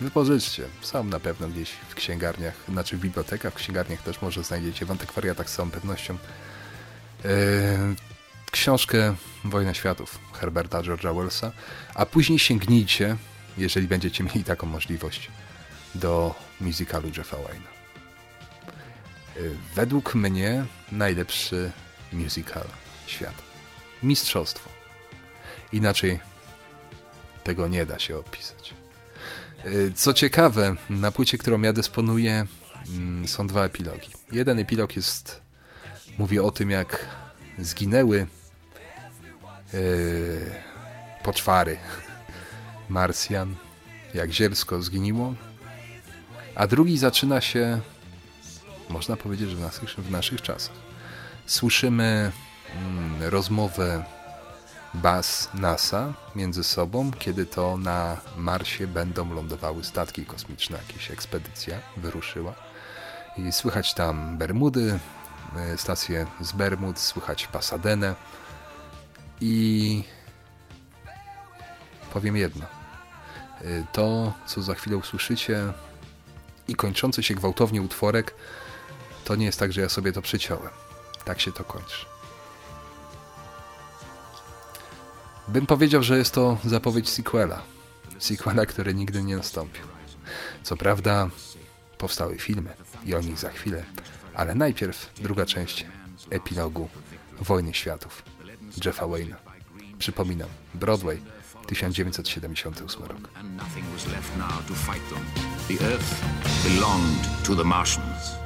wypożyczcie. Są na pewno gdzieś w księgarniach, znaczy w bibliotekach, w księgarniach też może znajdziecie, w antykwariatach z całą pewnością. Yy, książkę Wojna Światów Herberta George'a Wellsa, a później sięgnijcie, jeżeli będziecie mieli taką możliwość, do musicalu Jeffa Wayne'a. Yy, Według mnie najlepszy musical świata. Mistrzostwo. Inaczej tego nie da się opisać. Yy, Co ciekawe, na płycie, którą ja dysponuję, mm, są dwa epilogi. Jeden epilog jest, mówi o tym, jak zginęły yy, poczwary Marsjan, jak zielsko zginiło, a drugi zaczyna się, można powiedzieć, że w naszych, w naszych czasach. Słyszymy mm, rozmowę baz NASA między sobą, kiedy to na Marsie będą lądowały statki kosmiczne, jakaś ekspedycja wyruszyła. I słychać tam Bermudy, e, stację z Bermud, słychać Pasadenę i powiem jedno. To, co za chwilę usłyszycie i kończący się gwałtownie utworek, to nie jest tak, że ja sobie to przyciąłem. Tak się to kończy. Bym powiedział, że jest to zapowiedź sequela. Sequela, który nigdy nie nastąpił. Co prawda powstały filmy i o nich za chwilę, ale najpierw druga część epilogu Wojny Światów Jeffa Wayne'a. Przypominam, Broadway 1978 rok. And nothing was left now to fight them. The earth belonged to the Martians.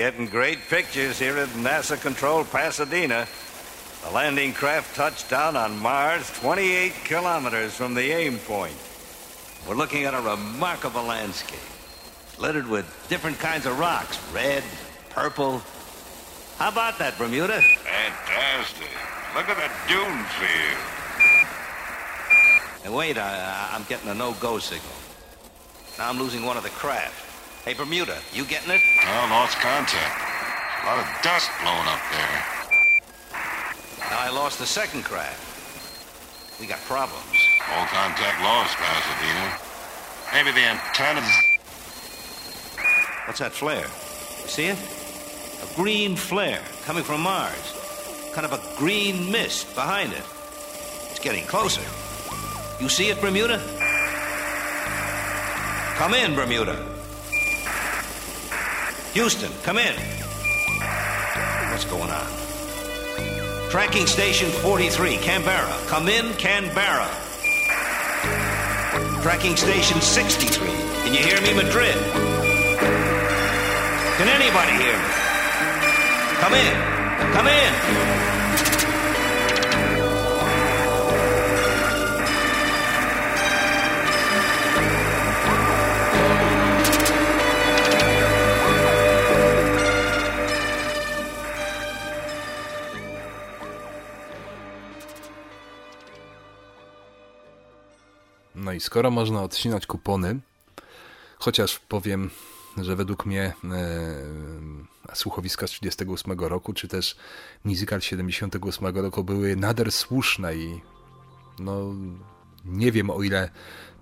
Getting great pictures here at NASA controlled Pasadena. The landing craft touched down on Mars 28 kilometers from the aim point. We're looking at a remarkable landscape, littered with different kinds of rocks red, purple. How about that, Bermuda? Fantastic. Look at the dune field. And wait, I, I'm getting a no go signal. Now I'm losing one of the craft. Hey, Bermuda, you getting it? Oh, lost contact. A lot of dust blowing up there. Now I lost the second craft. We got problems. All contact lost, Pasadena. Maybe the antennas. What's that flare? You see it? A green flare coming from Mars. Kind of a green mist behind it. It's getting closer. You see it, Bermuda? Come in, Bermuda. Houston, come in. What's going on? Tracking station 43, Canberra. Come in, Canberra. Tracking station 63. Can you hear me, Madrid? Can anybody hear me? Come in. Come in. No i skoro można odcinać kupony, chociaż powiem, że według mnie e, słuchowiska z 38 roku, czy też musical 78 roku były nader słuszne i no nie wiem o ile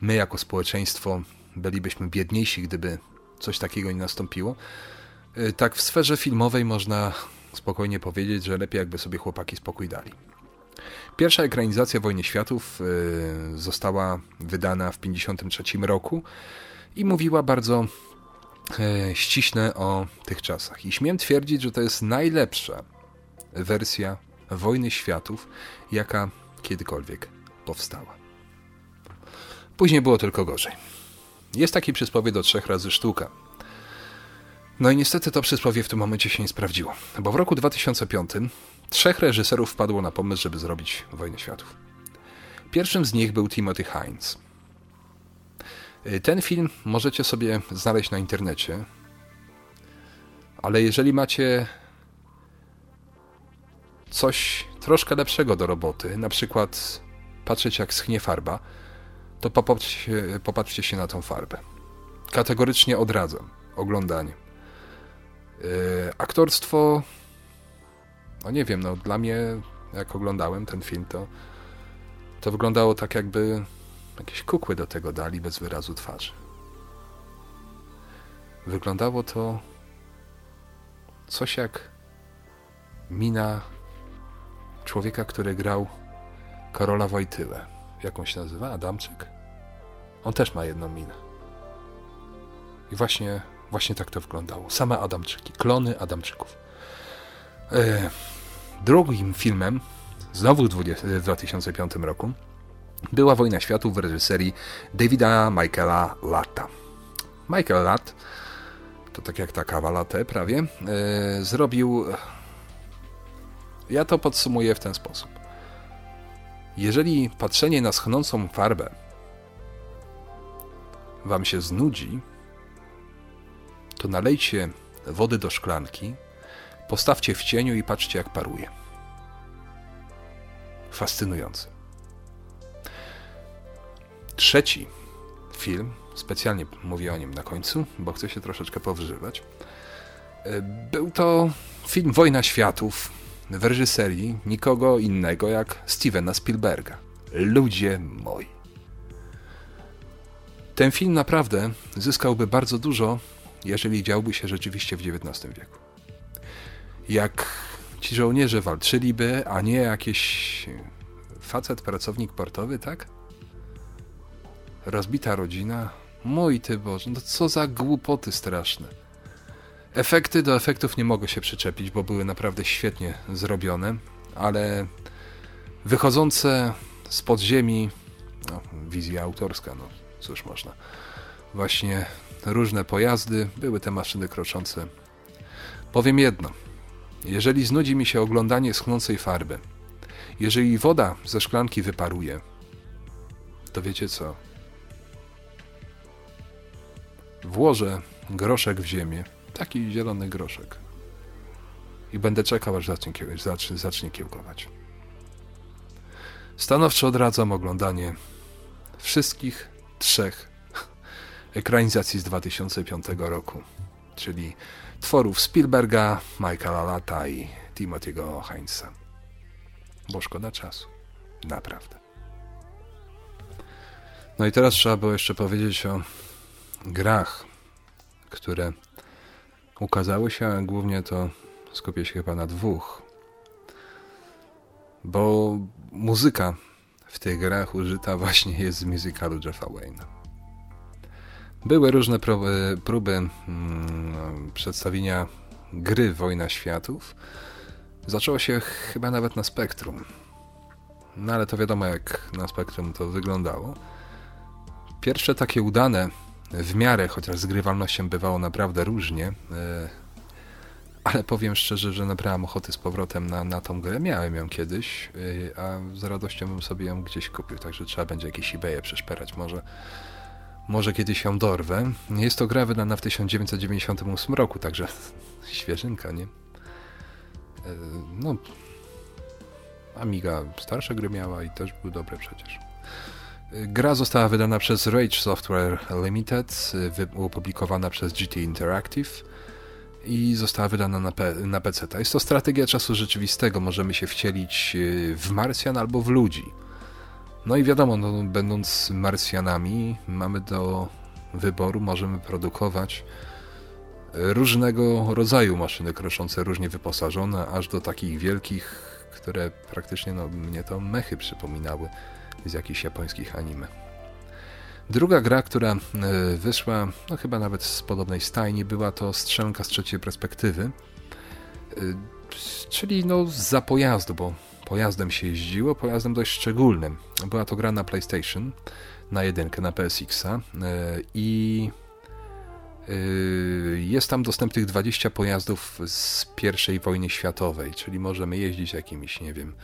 my jako społeczeństwo bylibyśmy biedniejsi, gdyby coś takiego nie nastąpiło. E, tak w sferze filmowej można spokojnie powiedzieć, że lepiej jakby sobie chłopaki spokój dali. Pierwsza ekranizacja Wojny Światów y, została wydana w 1953 roku i mówiła bardzo y, ściśle o tych czasach. I śmiem twierdzić, że to jest najlepsza wersja Wojny Światów, jaka kiedykolwiek powstała. Później było tylko gorzej. Jest takie przysłowie do trzech razy sztuka. No i niestety to przysłowie w tym momencie się nie sprawdziło, bo w roku 2005 trzech reżyserów wpadło na pomysł, żeby zrobić Wojnę Światów. Pierwszym z nich był Timothy Hines. Ten film możecie sobie znaleźć na internecie, ale jeżeli macie coś troszkę lepszego do roboty, na przykład patrzeć jak schnie farba, to popatrzcie, popatrzcie się na tą farbę. Kategorycznie odradzam oglądanie. Yy, aktorstwo, no nie wiem, no dla mnie, jak oglądałem ten film, to, to wyglądało tak, jakby jakieś kukły do tego dali bez wyrazu twarzy. Wyglądało to coś jak mina człowieka, który grał Karola Wojtyłę. Jak on się nazywa? Adamczyk? On też ma jedną minę. I właśnie Właśnie tak to wyglądało. Same Adamczyki, klony Adamczyków. E, drugim filmem, znowu w 2005 roku, była Wojna Światów w reżyserii Davida Michaela Latta. Michael Latt, to tak jak ta kawa latte prawie, e, zrobił... Ja to podsumuję w ten sposób. Jeżeli patrzenie na schnącą farbę wam się znudzi, to nalejcie wody do szklanki, postawcie w cieniu i patrzcie, jak paruje. Fascynujące. Trzeci film. Specjalnie mówię o nim na końcu, bo chcę się troszeczkę powżywać. E, był to film Wojna Światów w reżyserii nikogo innego jak Stevena Spielberga. Ludzie moi. Ten film naprawdę zyskałby bardzo dużo, jeżeli działby się rzeczywiście w XIX wieku. Jak ci żołnierze walczyliby, a nie jakiś facet, pracownik portowy, tak? Rozbita rodzina. Mój ty Boże, no co za głupoty straszne. Efekty do efektów nie mogę się przyczepić, bo były naprawdę świetnie zrobione, ale wychodzące z podziemi, no, wizja autorska, no cóż można. Właśnie różne pojazdy, były te maszyny kroczące. Powiem jedno. Jeżeli znudzi mi się oglądanie schnącej farby, jeżeli woda ze szklanki wyparuje, to wiecie co? Włożę groszek w ziemię, taki zielony groszek, i będę czekał, aż zacznie, zacznie, zacznie kiełkować. Stanowczo odradzam oglądanie wszystkich trzech ekranizacji z 2005 roku, czyli tworów Spielberga, Michaela Lata i Timothy'ego Heinza. Bo szkoda czasu. Naprawdę. No i teraz trzeba było jeszcze powiedzieć o grach, które ukazały się, a głównie to skupię się chyba na dwóch. Bo muzyka w tych grach użyta właśnie jest z musicalu Jeffa Wayne'a. Były różne próby, próby mm, przedstawienia gry Wojna Światów. Zaczęło się chyba nawet na Spektrum. No ale to wiadomo jak na Spektrum to wyglądało. Pierwsze takie udane w miarę, chociaż z grywalnością bywało naprawdę różnie, e, ale powiem szczerze, że nabrałem ochoty z powrotem na, na tą grę. Miałem ją kiedyś, y, a z radością bym sobie ją gdzieś kupił, także trzeba będzie jakieś eBaye przeszperać. Może, może kiedyś ją dorwę. Jest to gra wydana w 1998 roku, także świeżynka, nie? Y, no, Amiga starsze gry miała i też były dobre przecież. Y, gra została wydana przez Rage Software Limited, opublikowana przez GT Interactive i została wydana na, P na PC. Jest to strategia czasu rzeczywistego. Możemy się wcielić w Marsjan albo w ludzi. No i wiadomo, no, będąc Marsjanami, mamy do wyboru, możemy produkować różnego rodzaju maszyny kroszące, różnie wyposażone, aż do takich wielkich, które praktycznie no, mnie to mechy przypominały z jakichś japońskich anime. Druga gra, która e, wyszła, no chyba nawet z podobnej stajni, była to strzelanka z trzeciej perspektywy, e, czyli no za pojazdu, bo pojazdem się jeździło, pojazdem dość szczególnym. Była to gra na PlayStation, na jedynkę, na PSX-a e, i jest tam dostępnych 20 pojazdów z I wojny światowej, czyli możemy jeździć jakimiś, nie wiem,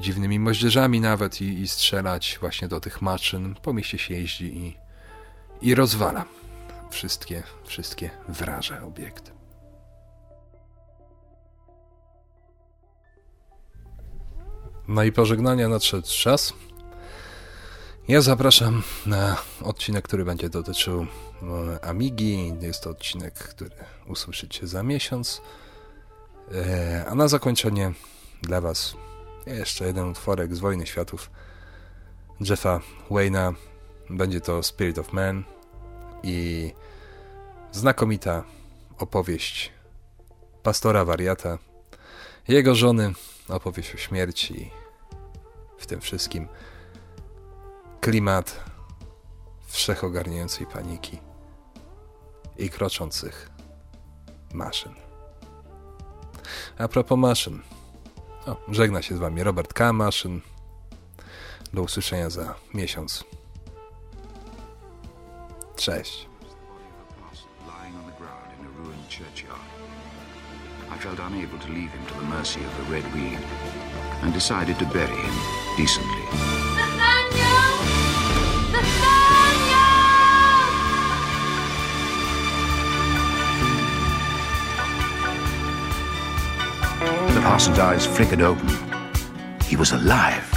dziwnymi moździerzami nawet i, i strzelać właśnie do tych maszyn. Po mieście się jeździ i, i rozwala wszystkie, wszystkie wraże obiekty. No i pożegnania nadszedł czas. Ja zapraszam na odcinek, który będzie dotyczył e, Amigi. Jest to odcinek, który usłyszycie za miesiąc. E, a na zakończenie dla Was jeszcze jeden utworek z Wojny Światów Jeffa Wayna. Będzie to Spirit of Man i znakomita opowieść pastora wariata, jego żony, opowieść o śmierci, w tym wszystkim klimat wszechogarniającej paniki i kroczących maszyn. A propos maszyn, o, żegna się z Wami Robert K. Maszyn. Do usłyszenia za miesiąc. Cześć. I felt unable to leave him to the mercy of the red weed and decided to bury him decently. The Parsons' eyes flickered open. He was alive.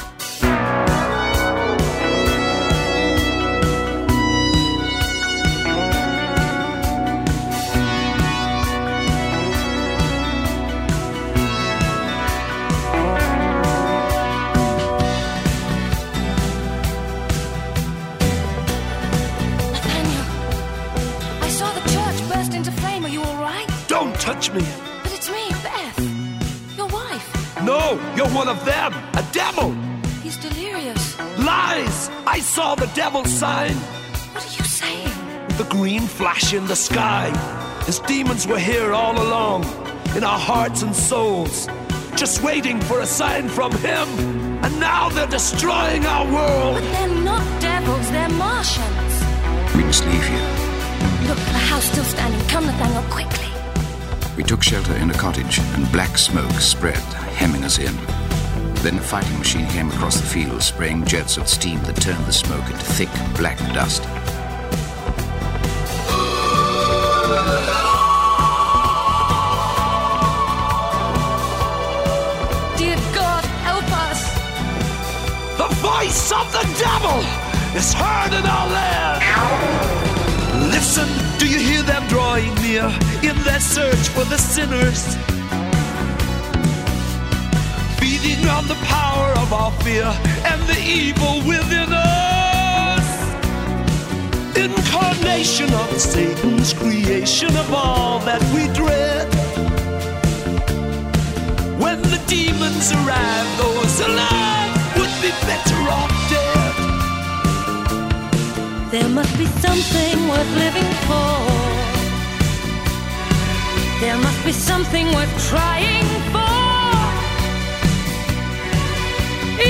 Touch me. But it's me, Beth. Your wife. No, you're one of them. A devil. He's delirious. Lies. I saw the devil sign. What are you saying? The green flash in the sky. His demons were here all along, in our hearts and souls, just waiting for a sign from him. And now they're destroying our world. But they're not devils, they're Martians. We must leave here. Look, the house still standing. Come, Nathaniel, quickly. We took shelter in a cottage, and black smoke spread, hemming us in. Then a fighting machine came across the field, spraying jets of steam that turned the smoke into thick, black dust. Dear God, help us. The voice of the devil is heard in our land. Listen, do you hear them drawing near in their search for the sinners? Feeding on the power of our fear and the evil within us. Incarnation of Satan's creation of all that we dread. When the demons arrive, those alive would be better off. There must be something worth living for. There must be something worth trying for.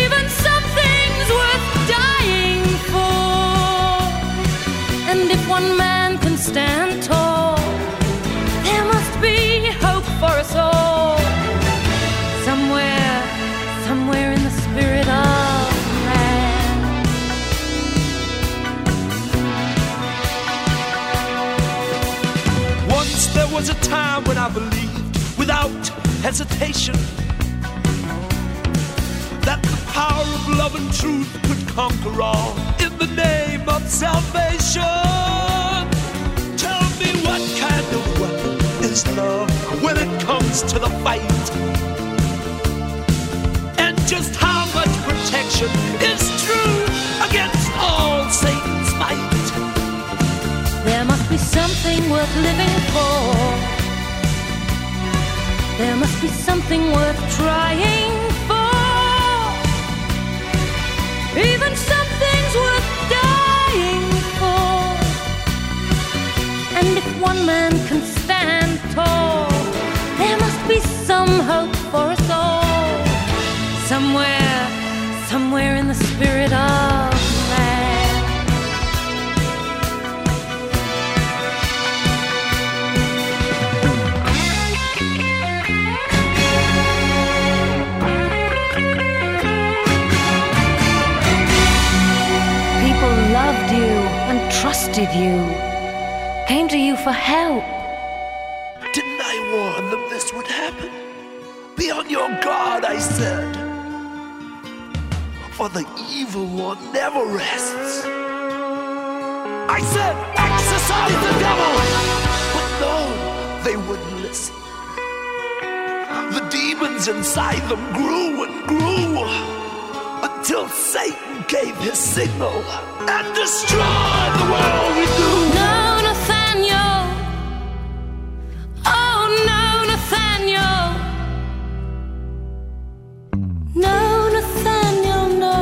Even some things worth dying for. And if one man can stand tall, there must be hope for us all. Was a time when I believed without hesitation that the power of love and truth could conquer all in the name of salvation. Tell me what kind of weapon is love when it comes to the fight? And just how much protection is true against all Satan's something worth living for. There must be something worth trying for. Even some things worth dying for. And if one man can stand tall, there must be some hope for us all. Somewhere, somewhere in the spirit of trusted you, came to you for help. Didn't I warn them this would happen? Be on your guard, I said. For the evil one never rests. I said, exercise the devil! But no, they wouldn't listen. The demons inside them grew and grew until Satan gave his signal and destroyed the world we knew. No, Nathaniel. Oh, no, Nathaniel. No, Nathaniel, no.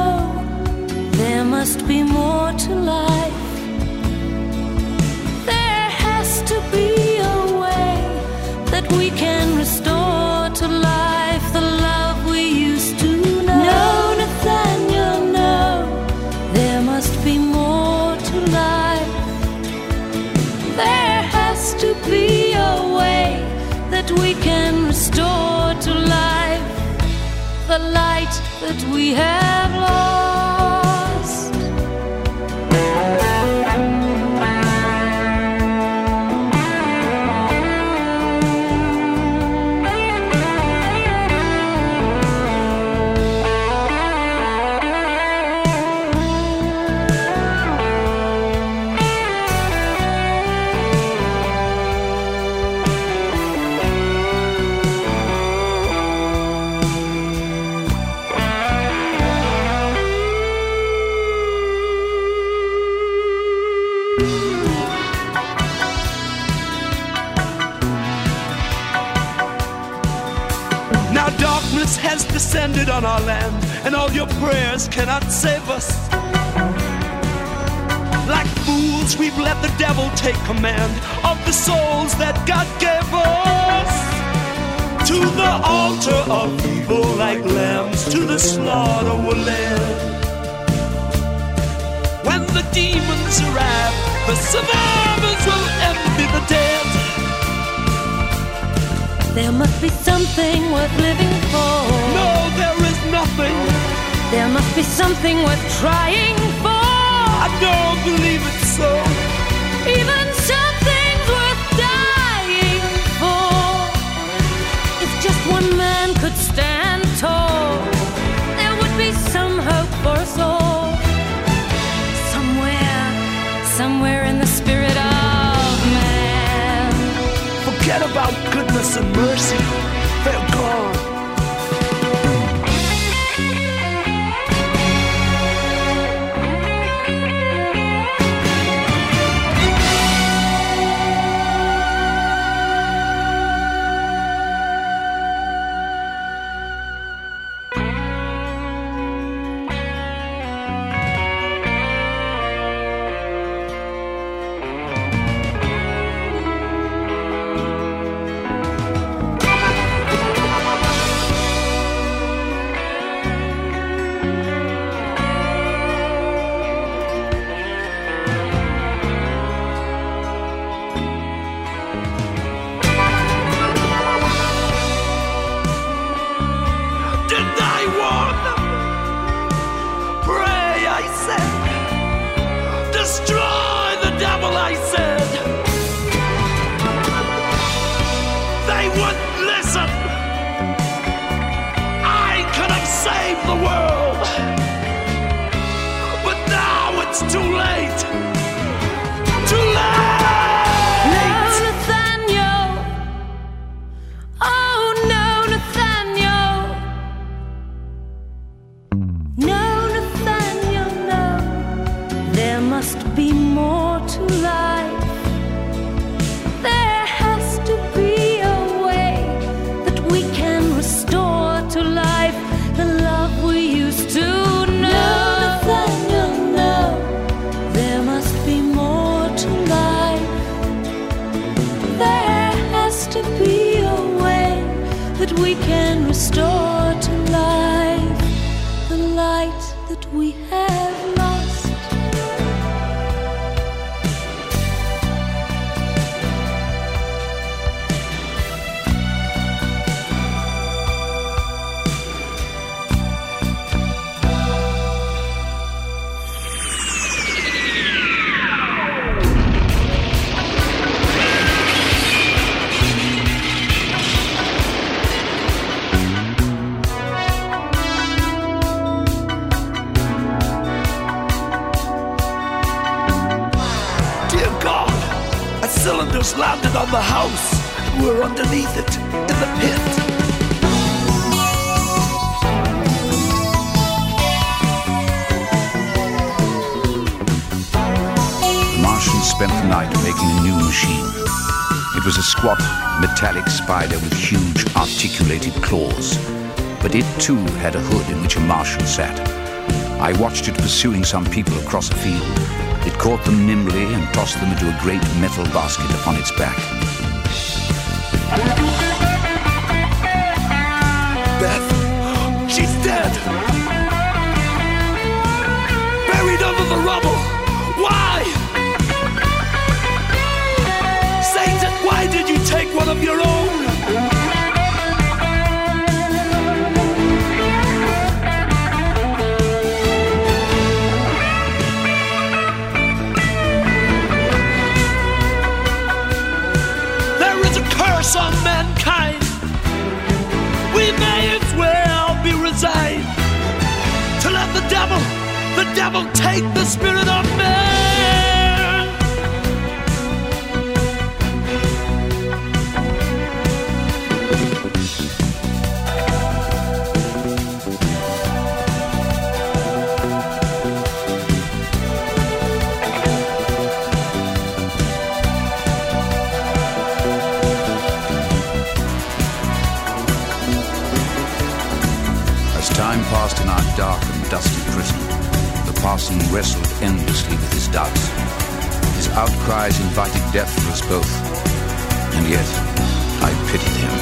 There must be more to life. That we have lost. Cannot save us. Like fools, we've let the devil take command of the souls that God gave us. To the altar of evil, like lambs, to the slaughter we're led. When the demons arrive, the survivors will envy the dead. There must be something worth living for. No, there is nothing. There must be something worth trying for. I don't believe it so. Even something's worth dying for. If just one man could stand tall, there would be some hope for us all. Somewhere, somewhere in the spirit of man. Forget about goodness and mercy. Metallic spider with huge, articulated claws. But it too had a hood in which a Martian sat. I watched it pursuing some people across a field. It caught them nimbly and tossed them into a great metal basket upon its back. Beth, she's dead. Buried under the rubble. Did you take one of your own? There is a curse on mankind. We may as well be resigned to let the devil, the devil take the spirit of man. The wrestled endlessly with his doubts. His outcries invited death for us both, and yet I pitied him.